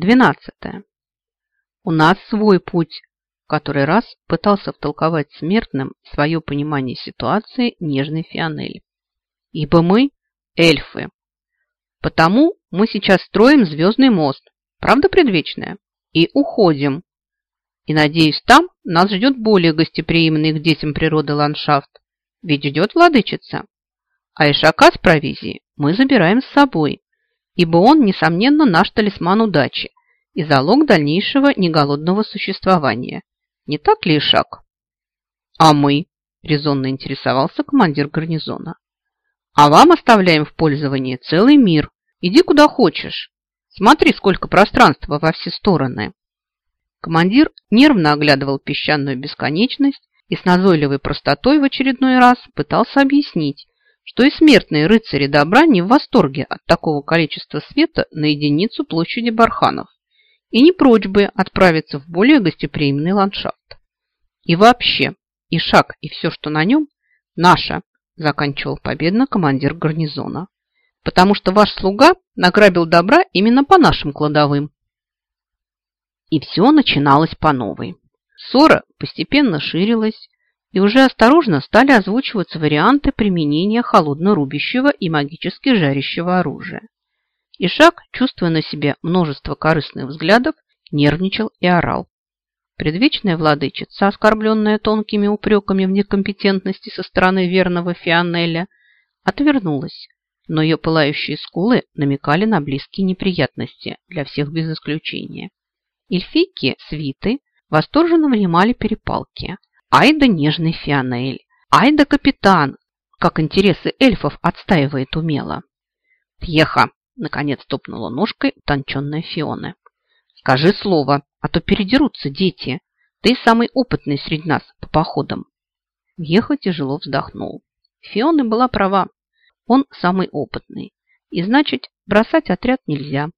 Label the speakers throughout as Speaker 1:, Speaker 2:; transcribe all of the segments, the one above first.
Speaker 1: Двенадцатое. У нас свой путь, который раз пытался втолковать смертным свое понимание ситуации нежной Фионель. Ибо мы эльфы. Потому мы сейчас строим звездный мост, правда предвечная, и уходим. И, надеюсь, там нас ждет более гостеприимный к детям природы ландшафт, ведь ждет владычица. А ишака с провизией мы забираем с собой, ибо он, несомненно, наш талисман удачи и залог дальнейшего неголодного существования. Не так ли, Ишак? А мы? Резонно интересовался командир гарнизона. А вам оставляем в пользование целый мир. Иди куда хочешь. Смотри, сколько пространства во все стороны. Командир нервно оглядывал песчаную бесконечность и с назойливой простотой в очередной раз пытался объяснить, что и смертные рыцари добра не в восторге от такого количества света на единицу площади барханов и не прочь бы отправиться в более гостеприимный ландшафт. И вообще, и шаг, и все, что на нем, наше, заканчивал победно командир гарнизона. Потому что ваш слуга награбил добра именно по нашим кладовым. И все начиналось по новой. Ссора постепенно ширилась, и уже осторожно стали озвучиваться варианты применения холодно-рубящего и магически жарящего оружия. Ишак, чувствуя на себе множество корыстных взглядов, нервничал и орал. Предвечная владычица, оскорбленная тонкими упреками в некомпетентности со стороны верного Фионеля, отвернулась, но ее пылающие скулы намекали на близкие неприятности для всех без исключения. Эльфийки свиты восторженно внимали перепалки. Ай да нежный Фионель! Ай да капитан! Как интересы эльфов отстаивает умело. Пьеха! Наконец топнула ножкой утонченная Фиона. «Скажи слово, а то передерутся дети. Ты самый опытный среди нас по походам». Веха тяжело вздохнул. Фиона была права. Он самый опытный. И значит, бросать отряд нельзя.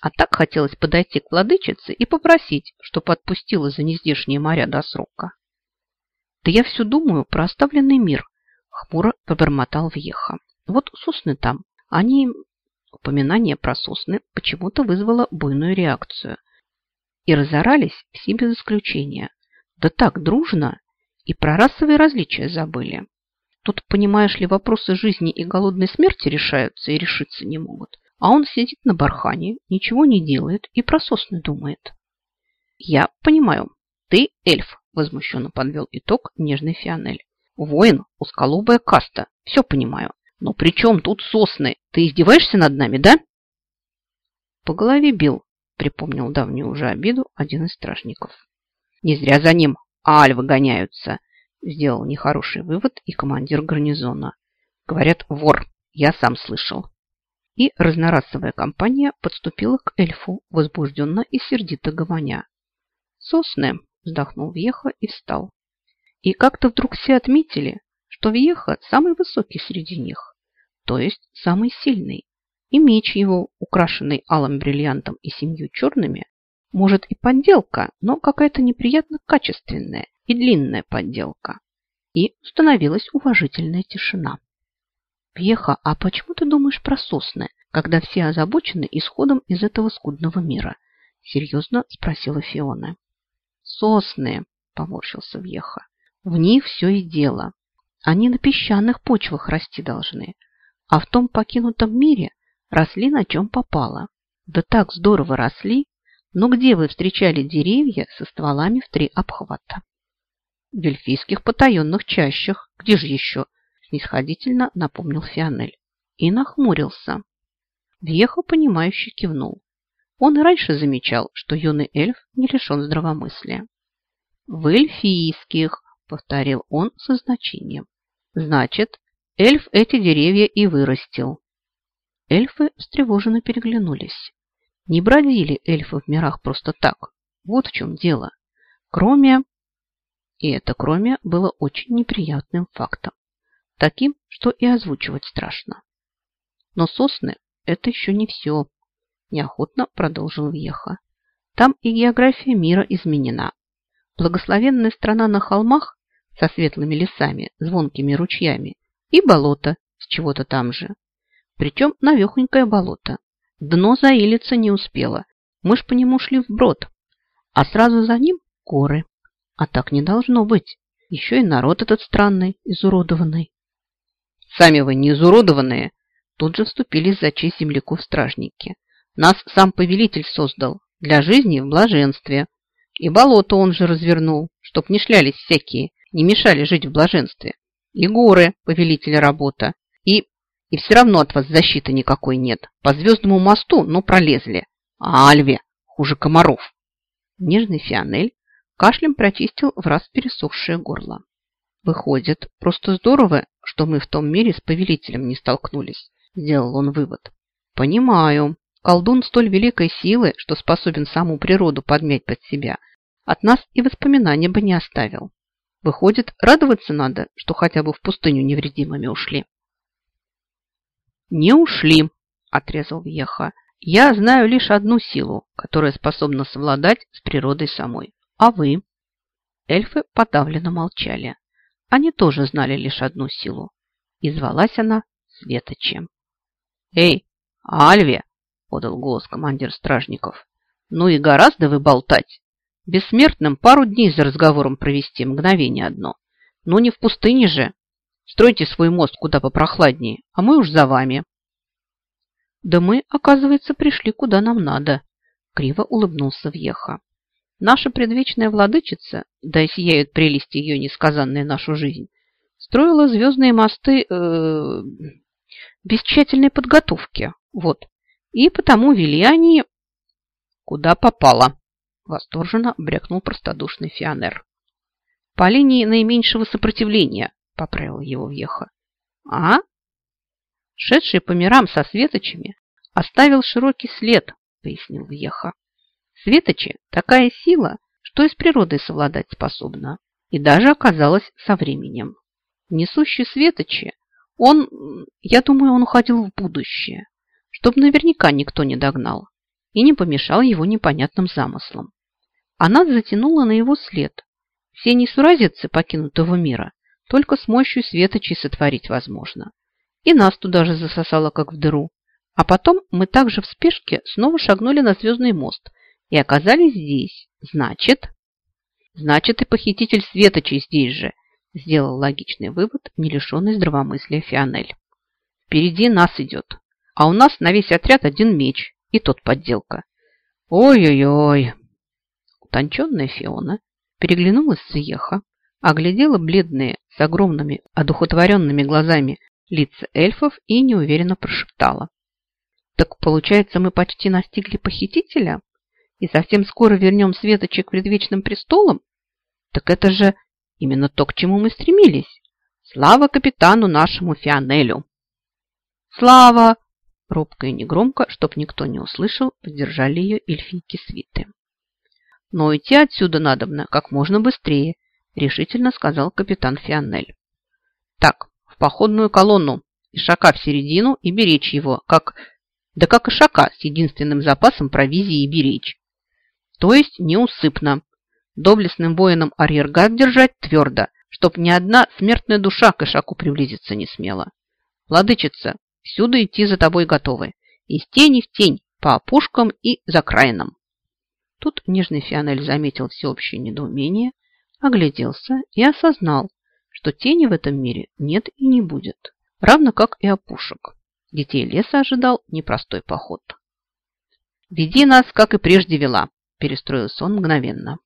Speaker 1: А так хотелось подойти к владычице и попросить, чтобы отпустила за нездешние моря до срока. «Да я все думаю про оставленный мир», — хмуро побормотал Вьеха. «Вот сосны там, они Упоминание про сосны почему-то вызвало буйную реакцию. И разорались все без исключения. Да так дружно, и про расовые различия забыли. Тут, понимаешь ли, вопросы жизни и голодной смерти решаются и решиться не могут. А он сидит на бархане, ничего не делает и про сосны думает. Я понимаю, ты эльф, возмущенно подвел итог нежный Фионель. Воин, усколобая каста, все понимаю. Но при чем тут сосны? Ты издеваешься над нами, да? По голове бил, припомнил давнюю уже обиду один из стражников. Не зря за ним альвы гоняются, сделал нехороший вывод и командир гарнизона. Говорят, вор, я сам слышал. И разнорасовая компания подступила к эльфу, возбужденно и сердито гомоня. «Сосны!» – вздохнул Вьеха и встал. И как-то вдруг все отметили, что Вьеха самый высокий среди них, то есть самый сильный. И меч его, украшенный алым бриллиантом и семью черными, может и подделка, но какая-то неприятно качественная и длинная подделка. И установилась уважительная тишина. Вьеха, а почему ты думаешь про сосны, когда все озабочены исходом из этого скудного мира? Серьезно спросила Фиона. Сосны, поморщился Вьеха. В них все и дело. Они на песчаных почвах расти должны, а в том покинутом мире росли на чем попало. Да так здорово росли, но где вы встречали деревья со стволами в три обхвата? В эльфийских потаенных чащах. Где же еще? Снисходительно напомнил Фионель. И нахмурился. Вьехо, понимающе кивнул. Он и раньше замечал, что юный эльф не лишен здравомыслия. В эльфийских, повторил он со значением. Значит, эльф эти деревья и вырастил. Эльфы встревоженно переглянулись. Не бродили эльфы в мирах просто так. Вот в чем дело. Кроме... И это кроме было очень неприятным фактом. Таким, что и озвучивать страшно. Но сосны – это еще не все. Неохотно продолжил Вьеха. Там и география мира изменена. Благословенная страна на холмах со светлыми лесами, звонкими ручьями и болото с чего-то там же. Причем навехонькое болото. Дно заилиться не успело, Мы ж по нему шли вброд, а сразу за ним горы. А так не должно быть. Еще и народ этот странный, изуродованный. Сами вы не изуродованные. Тут же вступились за честь земляков стражники. Нас сам повелитель создал для жизни в блаженстве. И болото он же развернул, чтоб не шлялись всякие, не мешали жить в блаженстве. И горы, повелителя работа. И, и все равно от вас защиты никакой нет. По звездному мосту, ну, пролезли. А Альве хуже комаров. Нежный Фионель кашлем прочистил в раз пересохшее горло. Выходит, просто здорово, что мы в том мире с повелителем не столкнулись, сделал он вывод. Понимаю. Колдун столь великой силы, что способен саму природу подмять под себя, от нас и воспоминания бы не оставил. Выходит, радоваться надо, что хотя бы в пустыню невредимыми ушли. «Не ушли», – отрезал Вьеха. «Я знаю лишь одну силу, которая способна совладать с природой самой. А вы?» Эльфы подавленно молчали. Они тоже знали лишь одну силу. И звалась она Светочем. «Эй, Альве!» – подал голос командир стражников. «Ну и гораздо вы болтать. Бессмертным пару дней за разговором провести, мгновение одно. Но не в пустыне же. Стройте свой мост куда попрохладнее, а мы уж за вами». «Да мы, оказывается, пришли куда нам надо», – криво улыбнулся Вьеха. Наша предвечная владычица, да и сияют прелести ее несказанные нашу жизнь, строила звездные мосты э, без тщательной подготовки. Вот. И потому вели они куда попало. Восторженно брякнул простодушный Фионер. По линии наименьшего сопротивления, поправил его Вьеха. А? Шедший по мирам со светочами оставил широкий след, пояснил Вьеха. Светочи – такая сила, что и с природой совладать способна. И даже оказалась со временем. Несущий Светочи, он, я думаю, он уходил в будущее, чтобы наверняка никто не догнал и не помешал его непонятным замыслам. Она затянула на его след. Все несуразицы покинутого мира только с мощью Светочи сотворить возможно. И нас туда же засосало, как в дыру. А потом мы также в спешке снова шагнули на звездный мост – и оказались здесь. Значит... Значит, и похититель светочей здесь же, сделал логичный вывод, не лишенный здравомыслия Фионель. Впереди нас идет, а у нас на весь отряд один меч, и тот подделка. Ой-ой-ой. Утонченная Фиона переглянулась с Еха, оглядела бледные, с огромными, одухотворенными глазами лица эльфов и неуверенно прошептала. Так, получается, мы почти настигли похитителя? и совсем скоро вернем Светочек предвечным престолом? Так это же именно то, к чему мы стремились. Слава капитану нашему Фионелю! Слава! Робко и негромко, чтоб никто не услышал, поддержали ее эльфийки свиты. Но идти отсюда надобно как можно быстрее, решительно сказал капитан Фионель. Так, в походную колонну, и шака в середину и беречь его, как... Да как и шака с единственным запасом провизии и беречь то есть неусыпно. Доблестным воинам арьергard держать твердо, чтоб ни одна смертная душа к Ишаку приблизиться не смела. Владычица, всюду идти за тобой готовы, из тени в тень, по опушкам и закраинам. Тут нежный Фионель заметил всеобщее недоумение, огляделся и осознал, что тени в этом мире нет и не будет, равно как и опушек. Детей леса ожидал непростой поход. «Веди нас, как и прежде вела», Перестроился он мгновенно.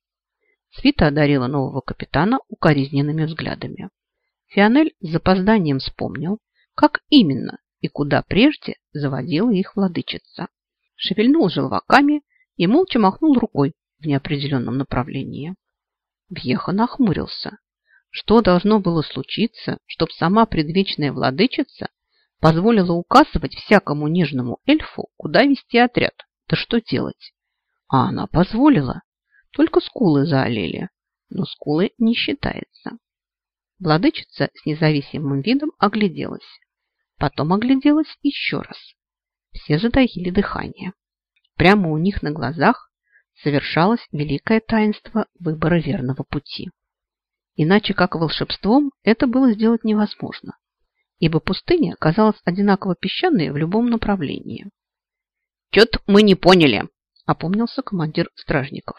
Speaker 1: Свита одарила нового капитана укоризненными взглядами. Фионель с запозданием вспомнил, как именно и куда прежде заводила их владычица. Шевельнул желваками и молча махнул рукой в неопределенном направлении. Вьеха нахмурился. Что должно было случиться, чтобы сама предвечная владычица позволила указывать всякому нежному эльфу, куда вести отряд? Да что делать? А она позволила. Только скулы заолели. Но скулы не считается. Владычица с независимым видом огляделась. Потом огляделась еще раз. Все затаили дыхание. Прямо у них на глазах совершалось великое таинство выбора верного пути. Иначе, как волшебством, это было сделать невозможно, ибо пустыня казалась одинаково песчаной в любом направлении. «Чё-то мы не поняли», опомнился командир стражников.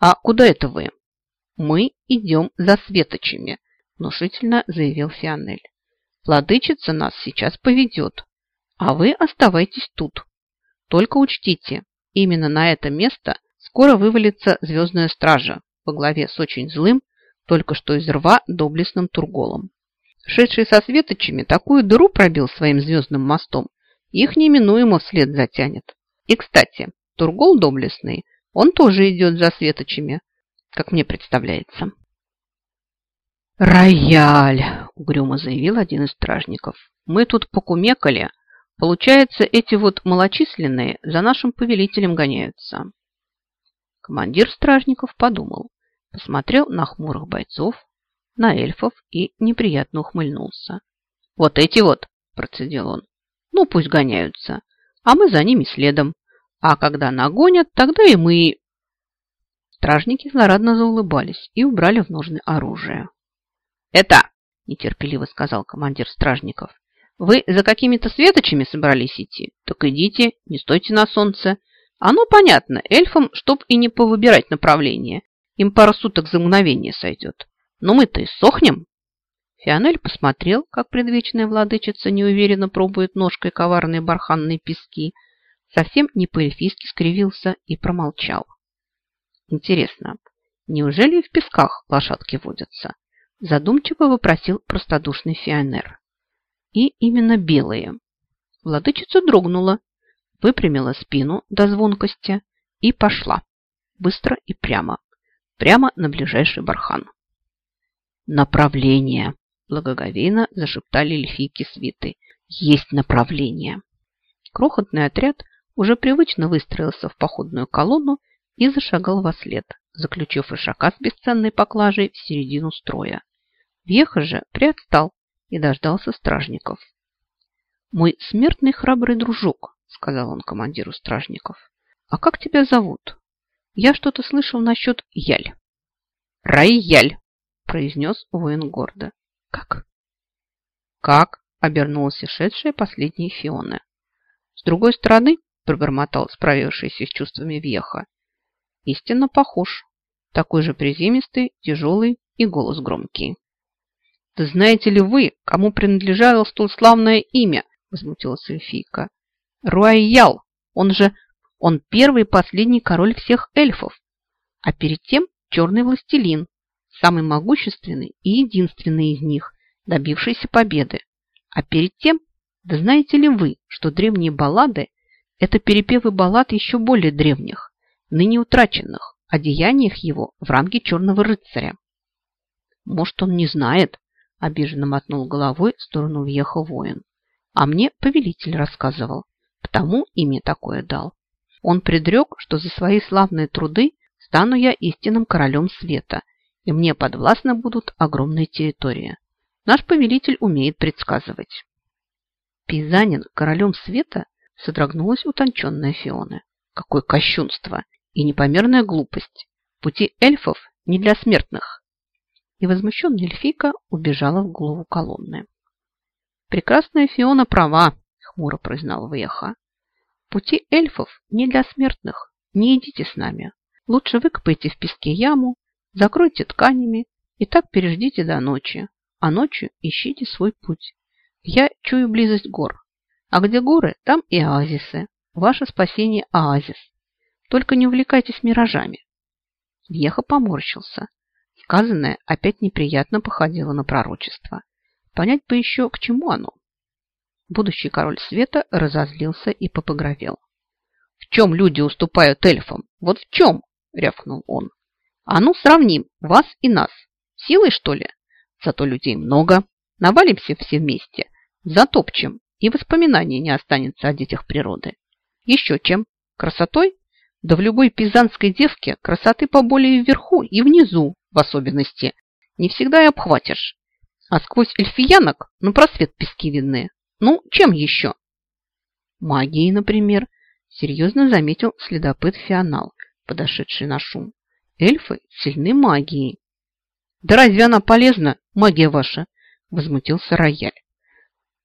Speaker 1: А куда это вы? Мы идем за светочами, внушительно заявил Фионель. Владычица нас сейчас поведет, а вы оставайтесь тут. Только учтите, именно на это место скоро вывалится звездная стража во главе с очень злым, только что из рва доблестным Турголом. Шедший со светочами такую дыру пробил своим звездным мостом, их неминуемо вслед затянет. И, кстати, Тургол доблестный, он тоже идет за светочами, как мне представляется. «Рояль!» – угрюмо заявил один из стражников. «Мы тут покумекали. Получается, эти вот малочисленные за нашим повелителем гоняются». Командир стражников подумал, посмотрел на хмурых бойцов, на эльфов и неприятно ухмыльнулся. «Вот эти вот!» – процедил он. «Ну, пусть гоняются, а мы за ними следом. А когда нагонят, тогда и мы...» Стражники злорадно заулыбались и убрали в ножны оружие. «Это!» – нетерпеливо сказал командир стражников. «Вы за какими-то светочами собрались идти? Так идите, не стойте на солнце. Оно понятно, эльфам, чтоб и не повыбирать направление. Им пару суток за мгновение сойдет. Но мы-то и сохнем!» Фионель посмотрел, как предвечная владычица неуверенно пробует ножкой коварные барханные пески, совсем не по-эльфийски скривился и промолчал. Интересно, неужели в песках лошадки водятся? Задумчиво вопросил простодушный Фионер. И именно белые. Владычица дрогнула, выпрямила спину до звонкости и пошла. Быстро и прямо. Прямо на ближайший бархан. «Направление!» – благоговейно зашептали эльфийки свиты. «Есть направление!» Крохотный отряд уже привычно выстроился в походную колонну и зашагал во след, заключив ишака с бесценной поклажей в середину строя. Веха же приотстал и дождался стражников. «Мой смертный храбрый дружок», — сказал он командиру стражников. «А как тебя зовут? Я что-то слышал насчет Яль». «Рай-Яль», — произнес воин гордо. «Как?» «Как?» — обернулся шедшая последняя Фиона. «С другой стороны», — пробормотал справившийся с чувствами Веха, «истинно похож. Такой же приземистый, тяжелый и голос громкий». «Да знаете ли вы, кому принадлежало столь славное имя?» – возмутилась эльфийка. «Руайял! Он же... Он первый и последний король всех эльфов, а перед тем черный властелин, самый могущественный и единственный из них, добившийся победы. А перед тем, да знаете ли вы, что древние баллады – это перепевы баллад еще более древних, ныне утраченных, о деяниях его в ранге черного рыцаря? Может, он не знает, Обиженно мотнул головой, в сторону въехал воин. А мне повелитель рассказывал. Потому имя такое дал. Он предрек, что за свои славные труды стану я истинным королем света, и мне подвластны будут огромные территории. Наш повелитель умеет предсказывать. Пейзанин королем света содрогнулась утонченная Фиона. Какое кощунство и непомерная глупость. Пути эльфов не для смертных и возмущенная эльфийка убежала в голову колонны. «Прекрасная Фиона права», — хмуро признал Веха. «Пути эльфов не для смертных. Не идите с нами. Лучше выкопайте в песке яму, закройте тканями и так переждите до ночи, а ночью ищите свой путь. Я чую близость гор. А где горы, там и оазисы. Ваше спасение – оазис. Только не увлекайтесь миражами». Веха поморщился. Сказанное опять неприятно походило на пророчество. Понять бы еще, к чему оно. Будущий король света разозлился и попогровел. «В чем люди уступают эльфам? Вот в чем?» – рявкнул он. «А ну, сравним вас и нас. Силой, что ли? Зато людей много. Навалимся все вместе, затопчем, и воспоминаний не останется о детях природы. Еще чем? Красотой? Да в любой пизанской девке красоты поболее вверху и внизу, в особенности, не всегда и обхватишь. А сквозь эльфиянок, ну, просвет пески видны. Ну, чем еще? Магией, например, серьезно заметил следопыт Фионал, подошедший на шум. Эльфы сильны магией. Да разве она полезна, магия ваша? Возмутился Рояль.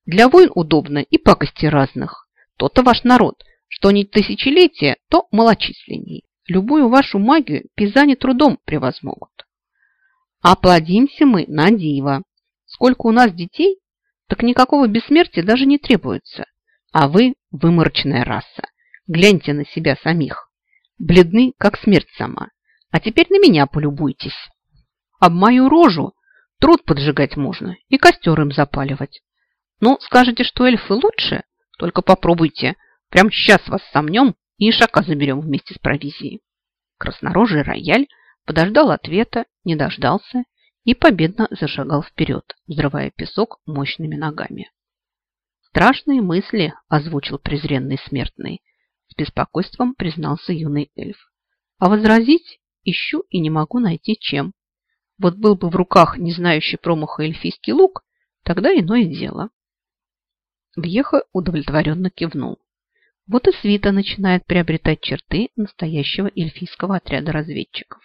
Speaker 1: Для войн удобно и пакости разных. То-то ваш народ Что не тысячелетие, то малочисленней. Любую вашу магию пизани трудом превозмогут. Оплодимся мы на диво. Сколько у нас детей, так никакого бессмертия даже не требуется. А вы выморочная раса. Гляньте на себя самих. Бледны, как смерть сама. А теперь на меня полюбуйтесь. Об мою рожу труд поджигать можно и костер им запаливать. Ну, скажете, что эльфы лучше? Только попробуйте. Прямо сейчас вас сомнем и ишака заберем вместе с провизией. Краснорожий рояль подождал ответа, не дождался и победно зашагал вперед, взрывая песок мощными ногами. Страшные мысли озвучил презренный смертный. С беспокойством признался юный эльф. А возразить ищу и не могу найти чем. Вот был бы в руках не знающий промаха эльфийский лук, тогда иное дело. Вьеха удовлетворенно кивнул. Вот и свита начинает приобретать черты настоящего эльфийского отряда разведчиков.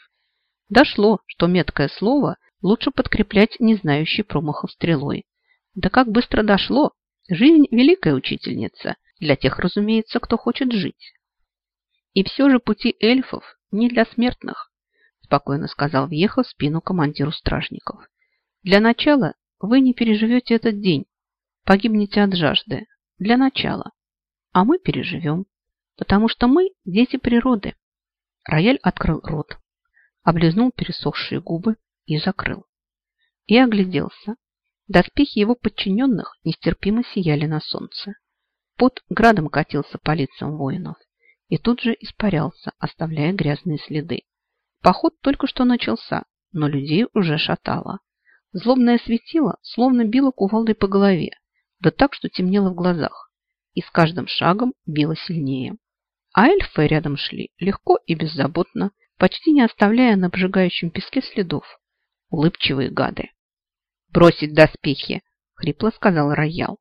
Speaker 1: Дошло, что меткое слово лучше подкреплять не знающей промахов стрелой. Да как быстро дошло! Жизнь – великая учительница, для тех, разумеется, кто хочет жить. И все же пути эльфов не для смертных, спокойно сказал въехав в спину командиру стражников. Для начала вы не переживете этот день, погибнете от жажды. Для начала а мы переживем, потому что мы дети природы. Рояль открыл рот, облизнул пересохшие губы и закрыл. И огляделся. Доспехи его подчиненных нестерпимо сияли на солнце. Под градом катился по лицам воинов и тут же испарялся, оставляя грязные следы. Поход только что начался, но людей уже шатало. Злобное светило словно било кувалдой по голове, да так, что темнело в глазах и с каждым шагом било сильнее. А эльфы рядом шли легко и беззаботно, почти не оставляя на обжигающем песке следов. Улыбчивые гады. «Бросить доспехи!» — хрипло сказал Роял.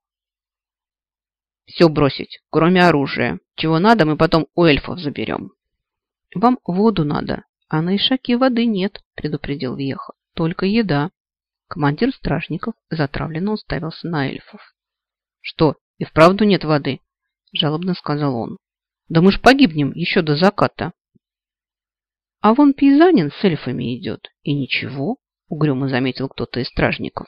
Speaker 1: «Все бросить, кроме оружия. Чего надо, мы потом у эльфов заберем». «Вам воду надо, а на Ишаке воды нет», — предупредил Вьеха. «Только еда». Командир стражников затравленно уставился на эльфов. «Что, и вправду нет воды, жалобно сказал он. Да мы ж погибнем еще до заката. А вон пейзанин с эльфами идет. И ничего, угрюмо заметил кто-то из стражников.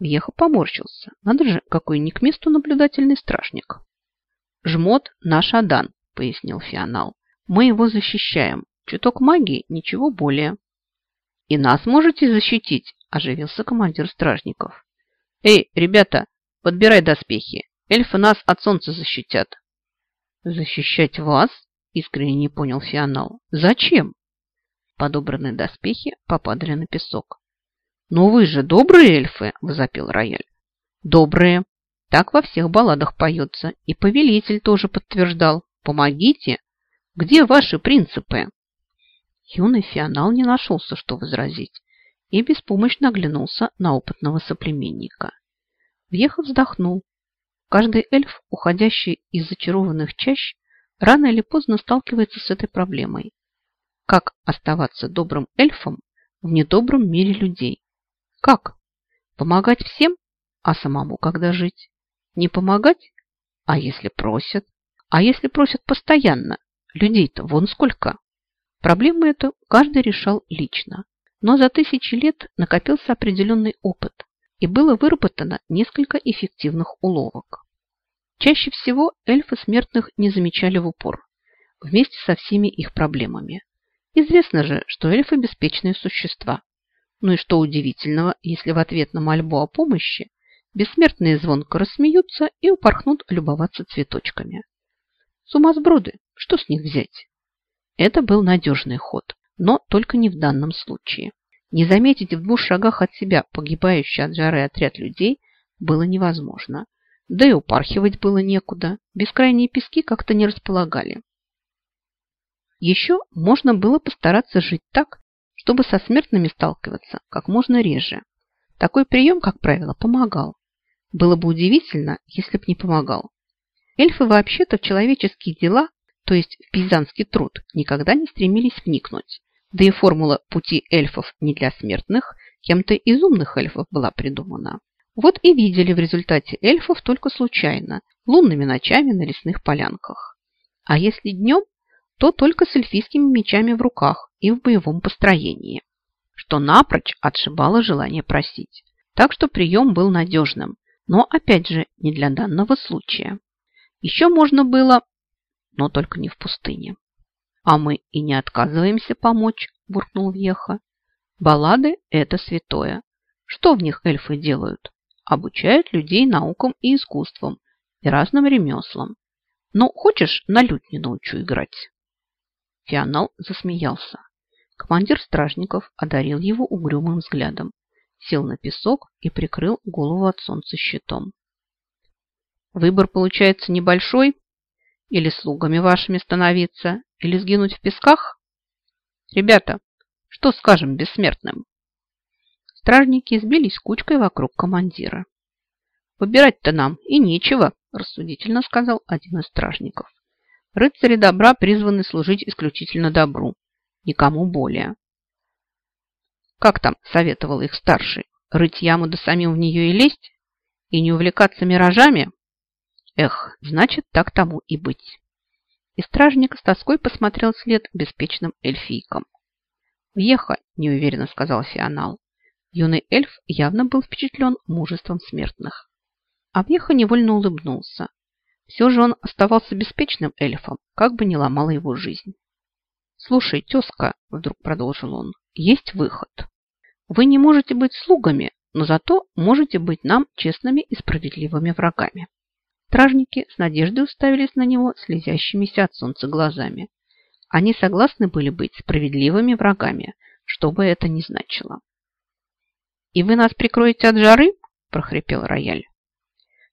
Speaker 1: Вьеха поморщился. Надо же, какой не к месту наблюдательный стражник. Жмот наш Адан, пояснил Фионал. Мы его защищаем. Чуток магии, ничего более. И нас можете защитить, оживился командир стражников. Эй, ребята, подбирай доспехи. Эльфы нас от солнца защитят. Защищать вас? Искренне не понял Фионал. Зачем? Подобранные доспехи попадали на песок. Но вы же добрые эльфы, возопил Рояль. Добрые. Так во всех балладах поется. И повелитель тоже подтверждал. Помогите. Где ваши принципы? Юный Фионал не нашелся, что возразить, и беспомощно оглянулся на опытного соплеменника. Въехав вздохнул, Каждый эльф, уходящий из зачарованных чащ, рано или поздно сталкивается с этой проблемой. Как оставаться добрым эльфом в недобром мире людей? Как? Помогать всем, а самому когда жить? Не помогать? А если просят? А если просят постоянно? Людей-то вон сколько. Проблему эту каждый решал лично. Но за тысячи лет накопился определенный опыт, и было выработано несколько эффективных уловок. Чаще всего эльфы смертных не замечали в упор, вместе со всеми их проблемами. Известно же, что эльфы – беспечные существа. Ну и что удивительного, если в ответ на мольбу о помощи бессмертные звонко рассмеются и упорхнут любоваться цветочками. Сумасброды, что с них взять? Это был надежный ход, но только не в данном случае. Не заметить в двух шагах от себя погибающий от жары отряд людей было невозможно. Да и упархивать было некуда. Бескрайние пески как-то не располагали. Еще можно было постараться жить так, чтобы со смертными сталкиваться как можно реже. Такой прием, как правило, помогал. Было бы удивительно, если б не помогал. Эльфы вообще-то в человеческие дела, то есть в пейзанский труд, никогда не стремились вникнуть. Да и формула пути эльфов не для смертных кем-то из умных эльфов была придумана. Вот и видели в результате эльфов только случайно, лунными ночами на лесных полянках. А если днем, то только с эльфийскими мечами в руках и в боевом построении, что напрочь отшибало желание просить. Так что прием был надежным, но, опять же, не для данного случая. Еще можно было, но только не в пустыне. А мы и не отказываемся помочь, буркнул Веха. Баллады – это святое. Что в них эльфы делают? Обучают людей наукам и искусствам и разным ремеслам. Ну, хочешь, на лютне научу играть?» Фианал засмеялся. Командир стражников одарил его угрюмым взглядом, сел на песок и прикрыл голову от солнца щитом. «Выбор получается небольшой? Или слугами вашими становиться, или сгинуть в песках? Ребята, что скажем бессмертным?» Стражники сбились кучкой вокруг командира. «Выбирать-то нам и нечего», – рассудительно сказал один из стражников. «Рыцари добра призваны служить исключительно добру, никому более». Как там советовал их старший? Рыть яму да самим в нее и лезть? И не увлекаться миражами? Эх, значит, так тому и быть. И стражник с тоской посмотрел след беспечным эльфийкам. «Въеха», – неуверенно сказал Фионал. Юный эльф явно был впечатлен мужеством смертных. Авьеха невольно улыбнулся. Все же он оставался беспечным эльфом, как бы ни ломала его жизнь. «Слушай, тезка», – вдруг продолжил он, – «есть выход. Вы не можете быть слугами, но зато можете быть нам честными и справедливыми врагами». Стражники с надеждой уставились на него слезящимися от солнца глазами. Они согласны были быть справедливыми врагами, что бы это ни значило. «И вы нас прикроете от жары?» – прохрипел рояль.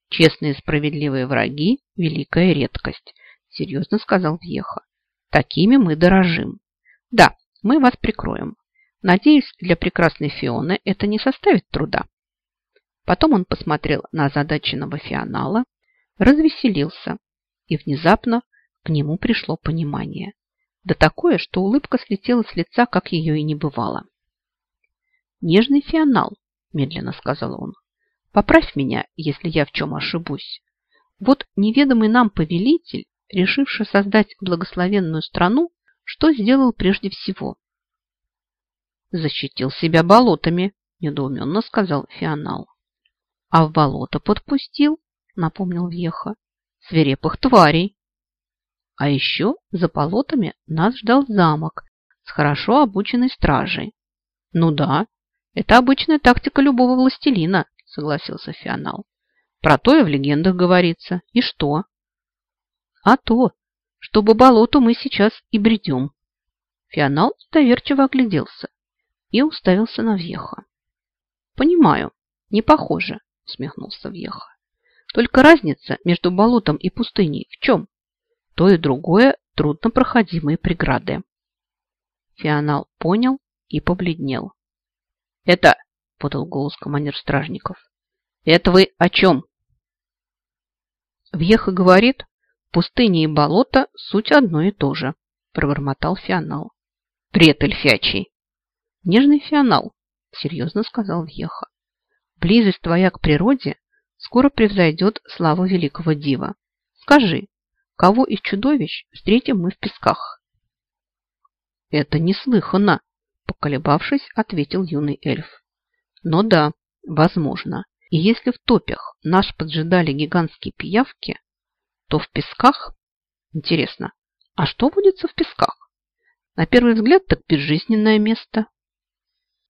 Speaker 1: «Честные справедливые враги – великая редкость», – серьезно сказал Вьеха. «Такими мы дорожим. Да, мы вас прикроем. Надеюсь, для прекрасной Фионы это не составит труда». Потом он посмотрел на озадаченного Фионала, развеселился, и внезапно к нему пришло понимание. Да такое, что улыбка слетела с лица, как ее и не бывало. «Нежный фионал», – медленно сказал он. «Поправь меня, если я в чем ошибусь. Вот неведомый нам повелитель, решивший создать благословенную страну, что сделал прежде всего?» «Защитил себя болотами», – недоуменно сказал Фионал. «А в болото подпустил», – напомнил Вьеха, – «свирепых тварей». А еще за болотами нас ждал замок с хорошо обученной стражей. Ну да, это обычная тактика любого властелина, согласился Фионал. Про то и в легендах говорится. И что? А то, что по болоту мы сейчас и бредем. Фионал доверчиво огляделся и уставился на Вьеха. Понимаю, не похоже, усмехнулся Вьеха. Только разница между болотом и пустыней в чем? То и другое труднопроходимые преграды. Фионал понял и побледнел. «Это...» – подал голос командир стражников. «Это вы о чем?» Вьеха говорит, пустыня и болото – суть одно и то же, пробормотал Фионал. Бред эльфячий. Нежный Фионал, серьезно сказал Вьеха. Близость твоя к природе скоро превзойдет славу великого дива. Скажи, кого из чудовищ встретим мы в песках? Это неслыханно, Поколебавшись, ответил юный эльф. Но да, возможно. И если в топях наш поджидали гигантские пиявки, то в песках... Интересно, а что водится в песках? На первый взгляд, так безжизненное место.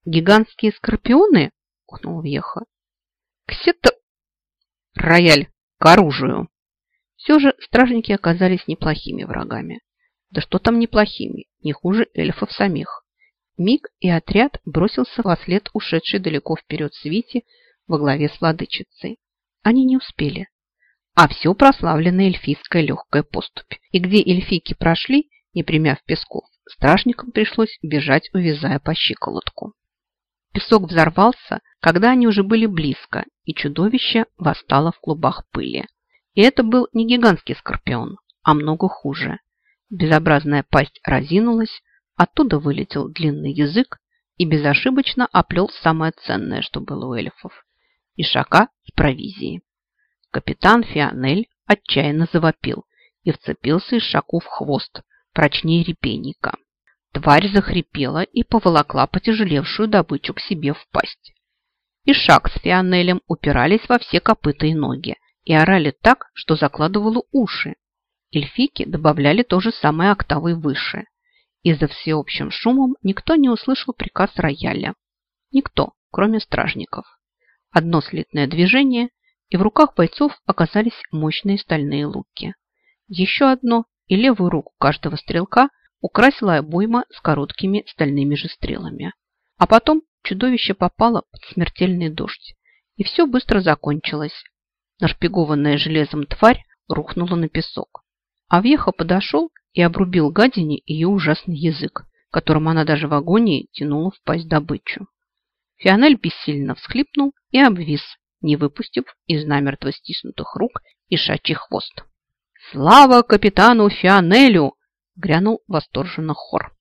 Speaker 1: Гигантские скорпионы? Ухнул Вьеха. Ксета... Рояль, к оружию. Все же стражники оказались неплохими врагами. Да что там неплохими, не хуже эльфов самих. Миг и отряд бросился во след ушедшей далеко вперед свите во главе с владычицей. Они не успели. А все прославленная эльфийская легкая поступь. И где эльфийки прошли, не примяв песков, стражникам пришлось бежать, увязая по щиколотку. Песок взорвался, когда они уже были близко, и чудовище восстало в клубах пыли. И это был не гигантский скорпион, а много хуже. Безобразная пасть разинулась, Оттуда вылетел длинный язык и безошибочно оплел самое ценное, что было у эльфов – ишака с провизией. Капитан Фионель отчаянно завопил и вцепился Ишаку в хвост, прочнее репейника. Тварь захрипела и поволокла потяжелевшую добычу к себе в пасть. Ишак с Фионелем упирались во все копыта и ноги и орали так, что закладывало уши. Эльфики добавляли то же самое октавой выше. И за всеобщим шумом никто не услышал приказ рояля. Никто, кроме стражников. Одно слитное движение, и в руках бойцов оказались мощные стальные луки. Еще одно, и левую руку каждого стрелка украсила обойма с короткими стальными же стрелами. А потом чудовище попало под смертельный дождь, и все быстро закончилось. Нашпигованная железом тварь рухнула на песок. А Вьеха подошел и обрубил гадине ее ужасный язык, которым она даже в агонии тянула в пасть добычу. Фионель бессильно всхлипнул и обвис, не выпустив из намертво стиснутых рук ишачий хвост. «Слава капитану Фионелю!» – грянул восторженно хор.